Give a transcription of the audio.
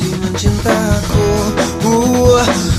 masih mencintaku uh.